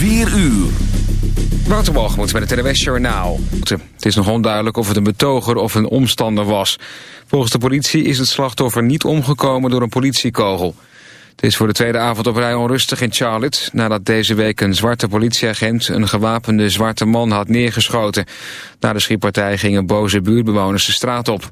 4 uur. Waterbalgemoed met het NWS Journaal. Het is nog onduidelijk of het een betoger of een omstander was. Volgens de politie is het slachtoffer niet omgekomen door een politiekogel. Het is voor de tweede avond op rij onrustig in Charlotte... nadat deze week een zwarte politieagent een gewapende zwarte man had neergeschoten. Na de schietpartij gingen boze buurtbewoners de straat op.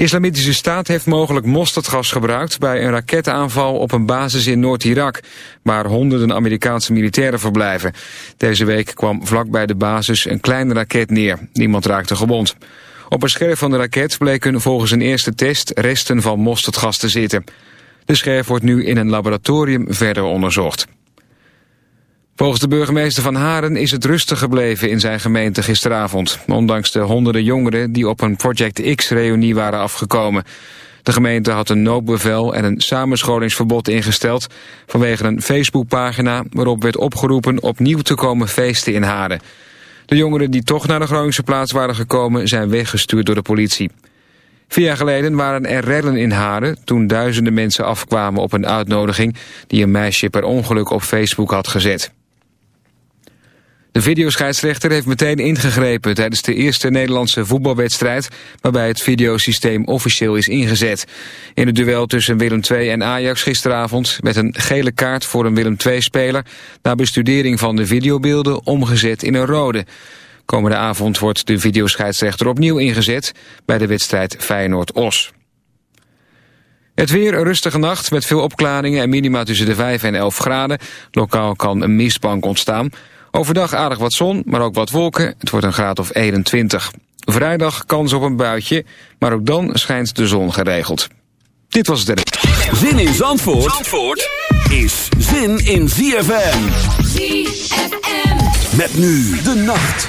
Islamitische Staat heeft mogelijk mosterdgas gebruikt... bij een raketaanval op een basis in Noord-Irak... waar honderden Amerikaanse militairen verblijven. Deze week kwam vlakbij de basis een kleine raket neer. Niemand raakte gewond. Op een scherf van de raket bleken volgens een eerste test... resten van mosterdgas te zitten. De scherf wordt nu in een laboratorium verder onderzocht. Volgens de burgemeester van Haren is het rustig gebleven in zijn gemeente gisteravond. Ondanks de honderden jongeren die op een Project X-reunie waren afgekomen. De gemeente had een noodbevel en een samenscholingsverbod ingesteld... vanwege een Facebookpagina waarop werd opgeroepen opnieuw te komen feesten in Haren. De jongeren die toch naar de Groningse plaats waren gekomen zijn weggestuurd door de politie. Vier jaar geleden waren er rellen in Haren toen duizenden mensen afkwamen op een uitnodiging... die een meisje per ongeluk op Facebook had gezet. De videoscheidsrechter heeft meteen ingegrepen tijdens de eerste Nederlandse voetbalwedstrijd waarbij het videosysteem officieel is ingezet. In het duel tussen Willem II en Ajax gisteravond werd een gele kaart voor een Willem II-speler na bestudering van de videobeelden omgezet in een rode. Komende avond wordt de videoscheidsrechter opnieuw ingezet bij de wedstrijd Feyenoord-Os. Het weer een rustige nacht met veel opklaringen en minima tussen de 5 en 11 graden. Lokaal kan een mistbank ontstaan. Overdag aardig wat zon, maar ook wat wolken. Het wordt een graad of 21. Vrijdag kans op een buitje, maar ook dan schijnt de zon geregeld. Dit was het. Zin in Zandvoort, Zandvoort is zin in ZFM. ZFM. Met nu de nacht.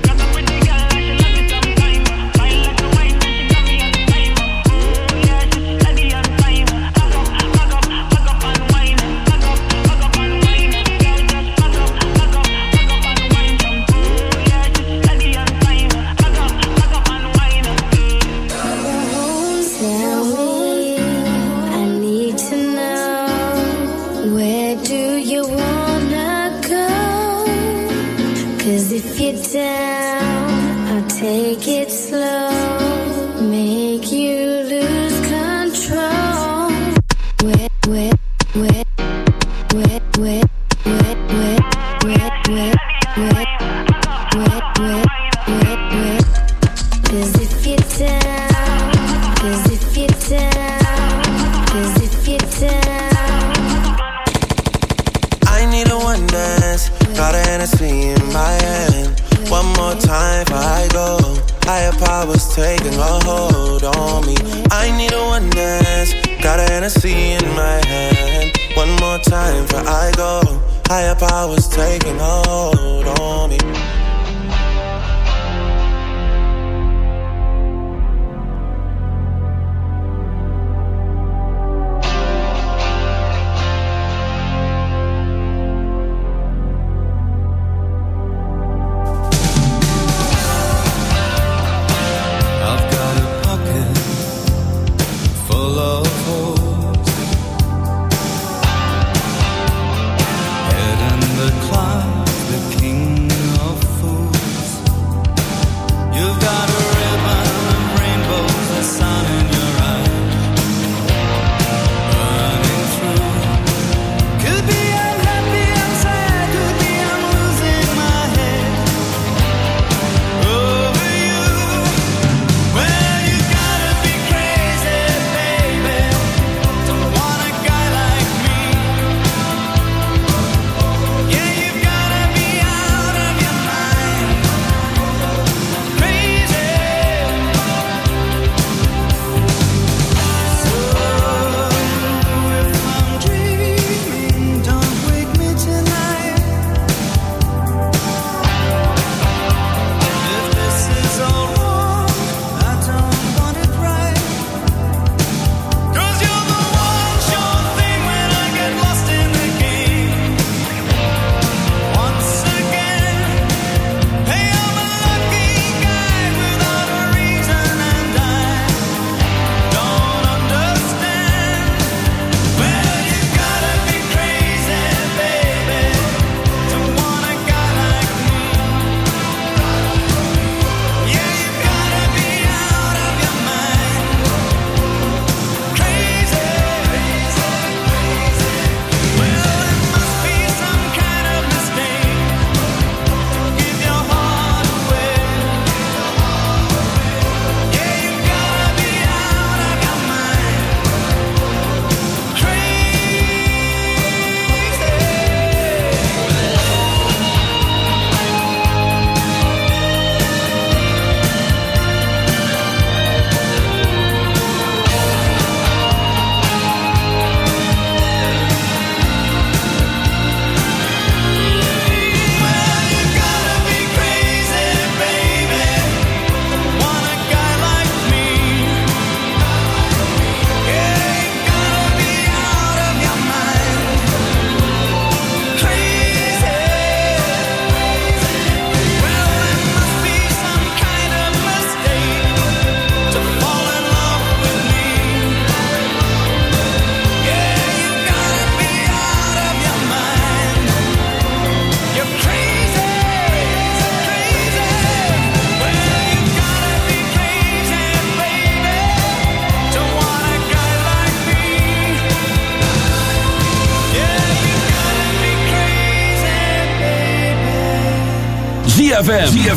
Higher powers taking hold on me.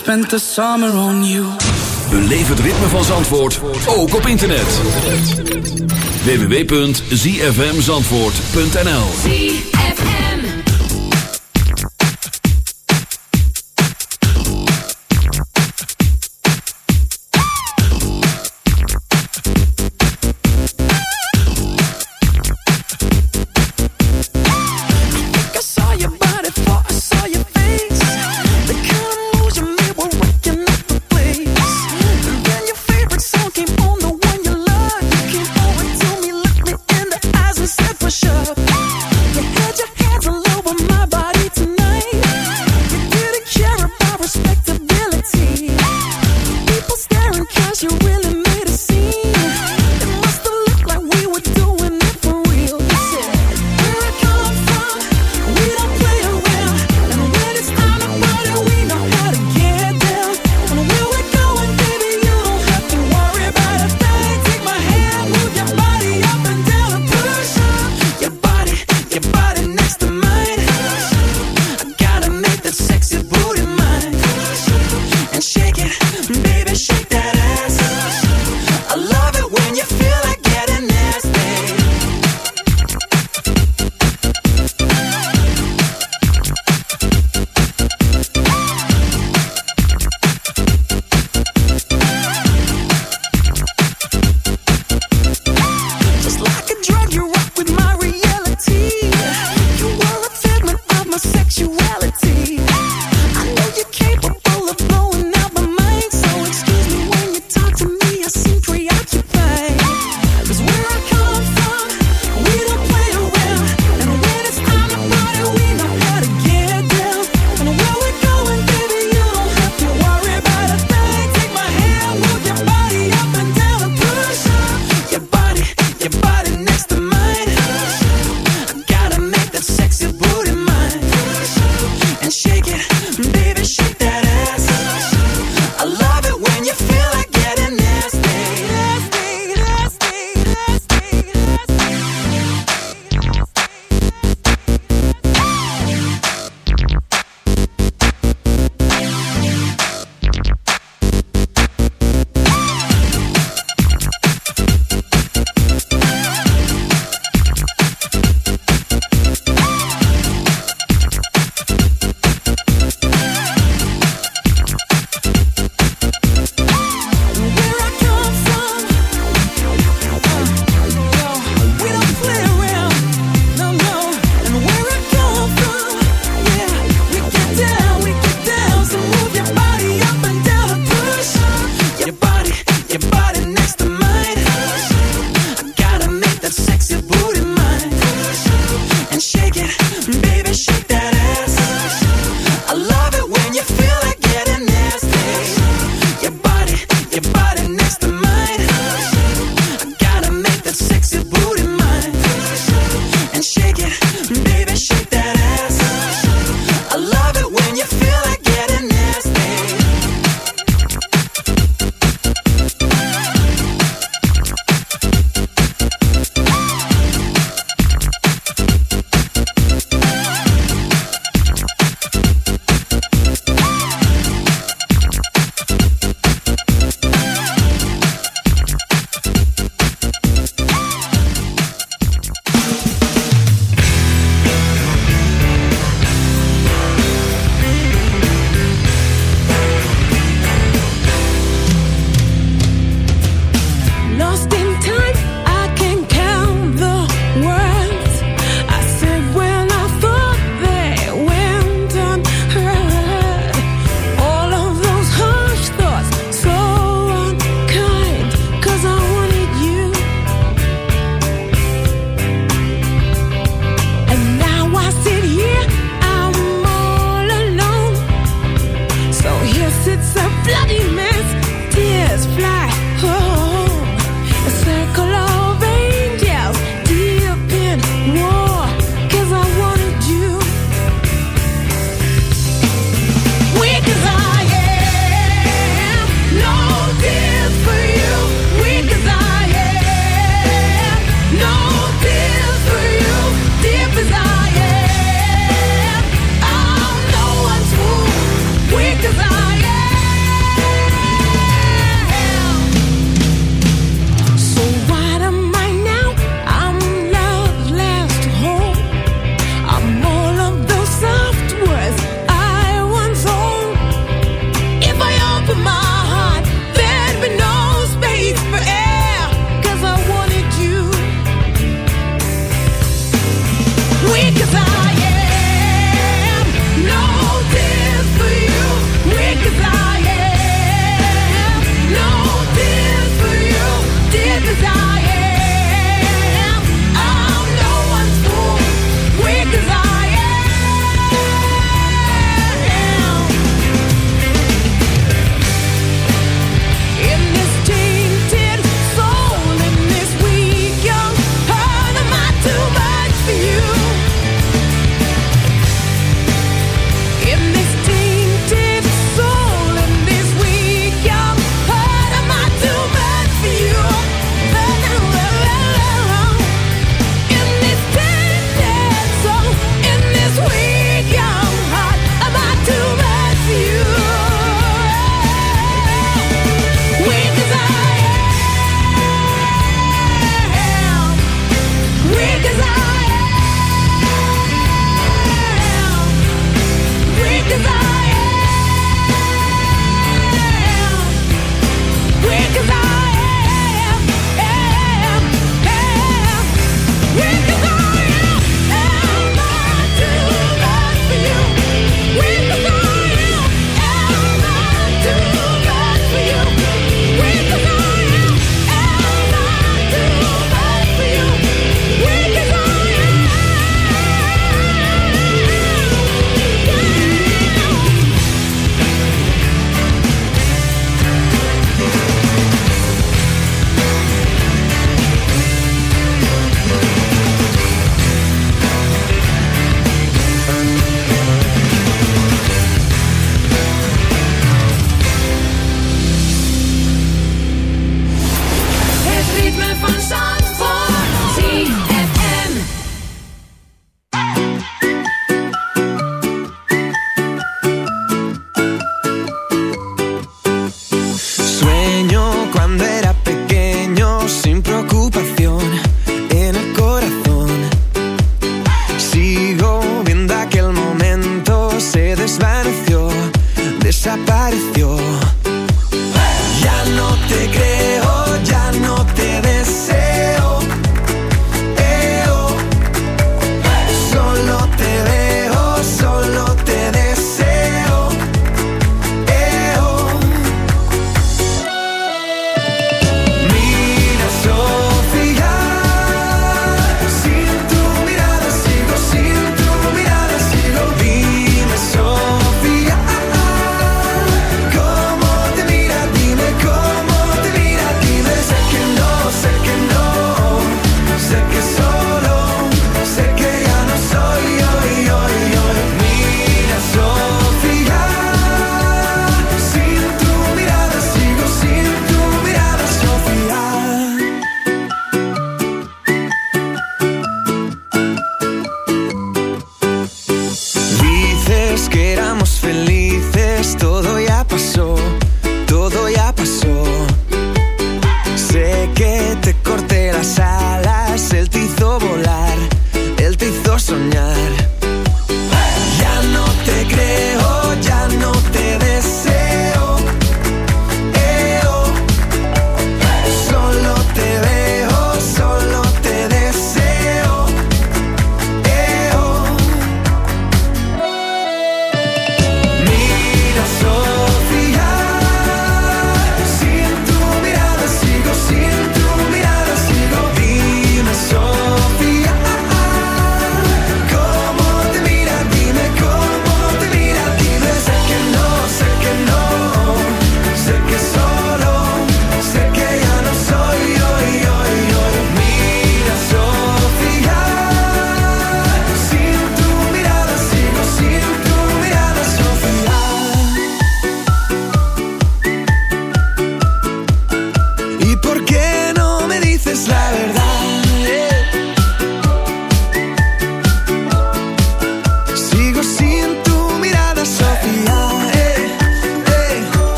spent the summer on you. Beleef het ritme van Zandvoort, ook op internet. www.zfmzandvoort.nl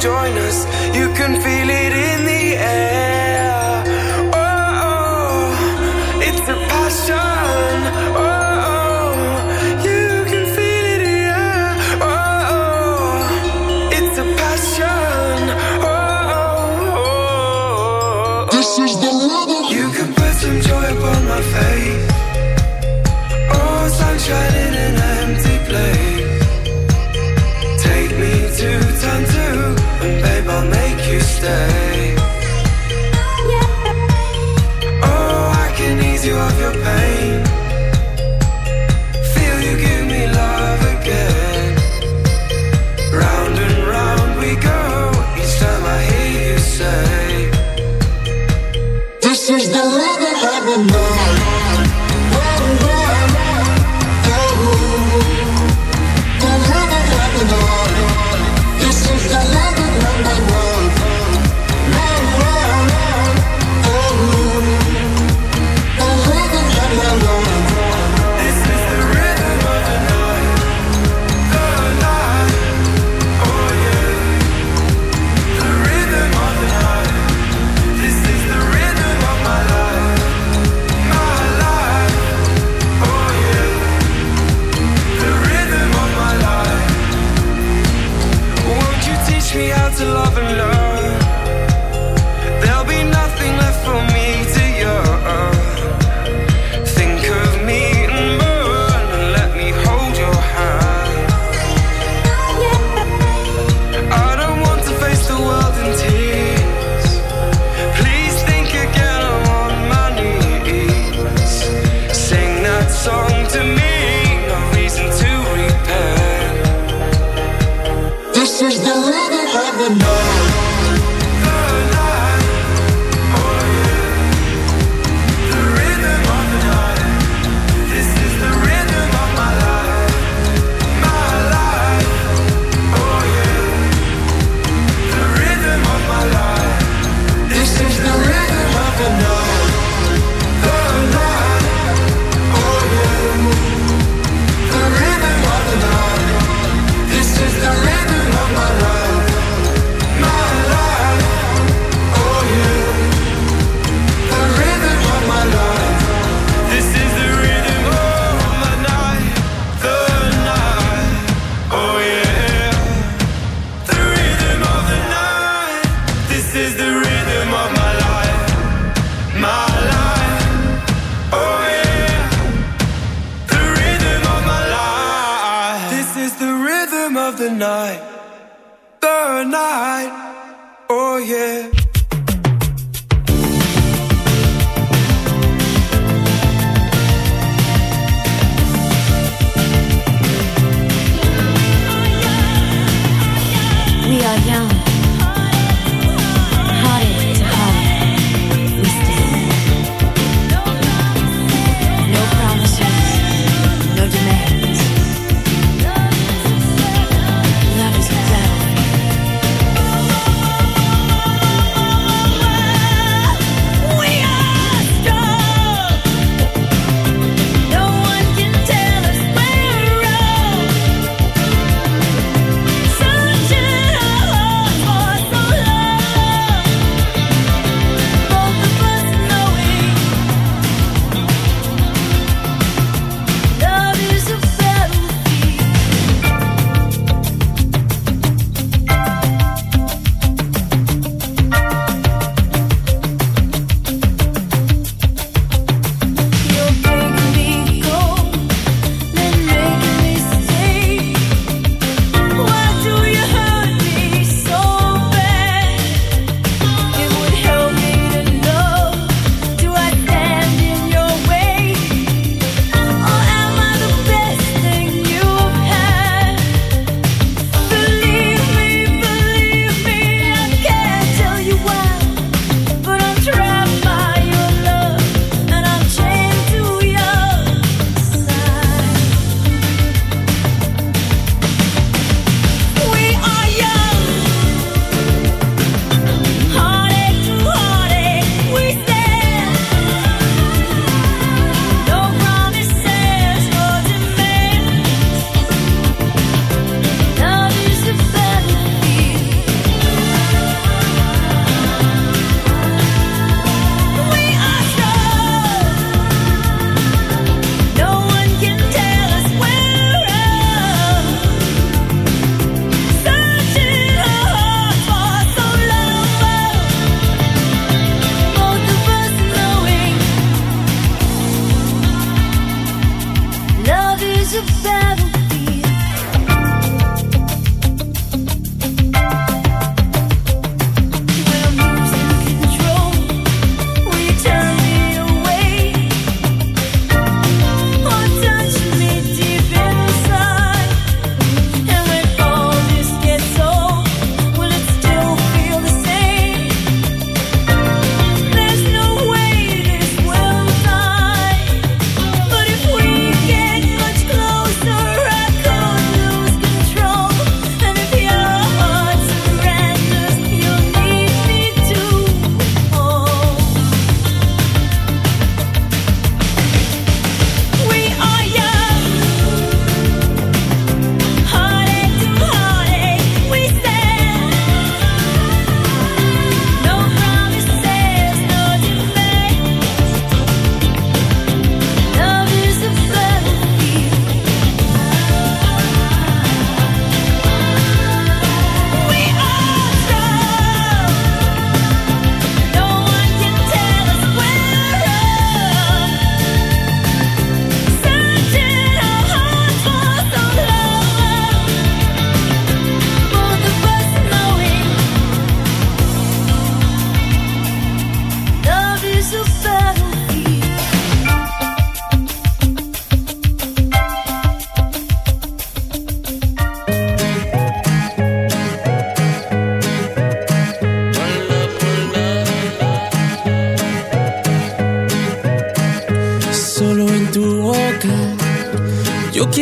Join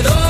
alrededor.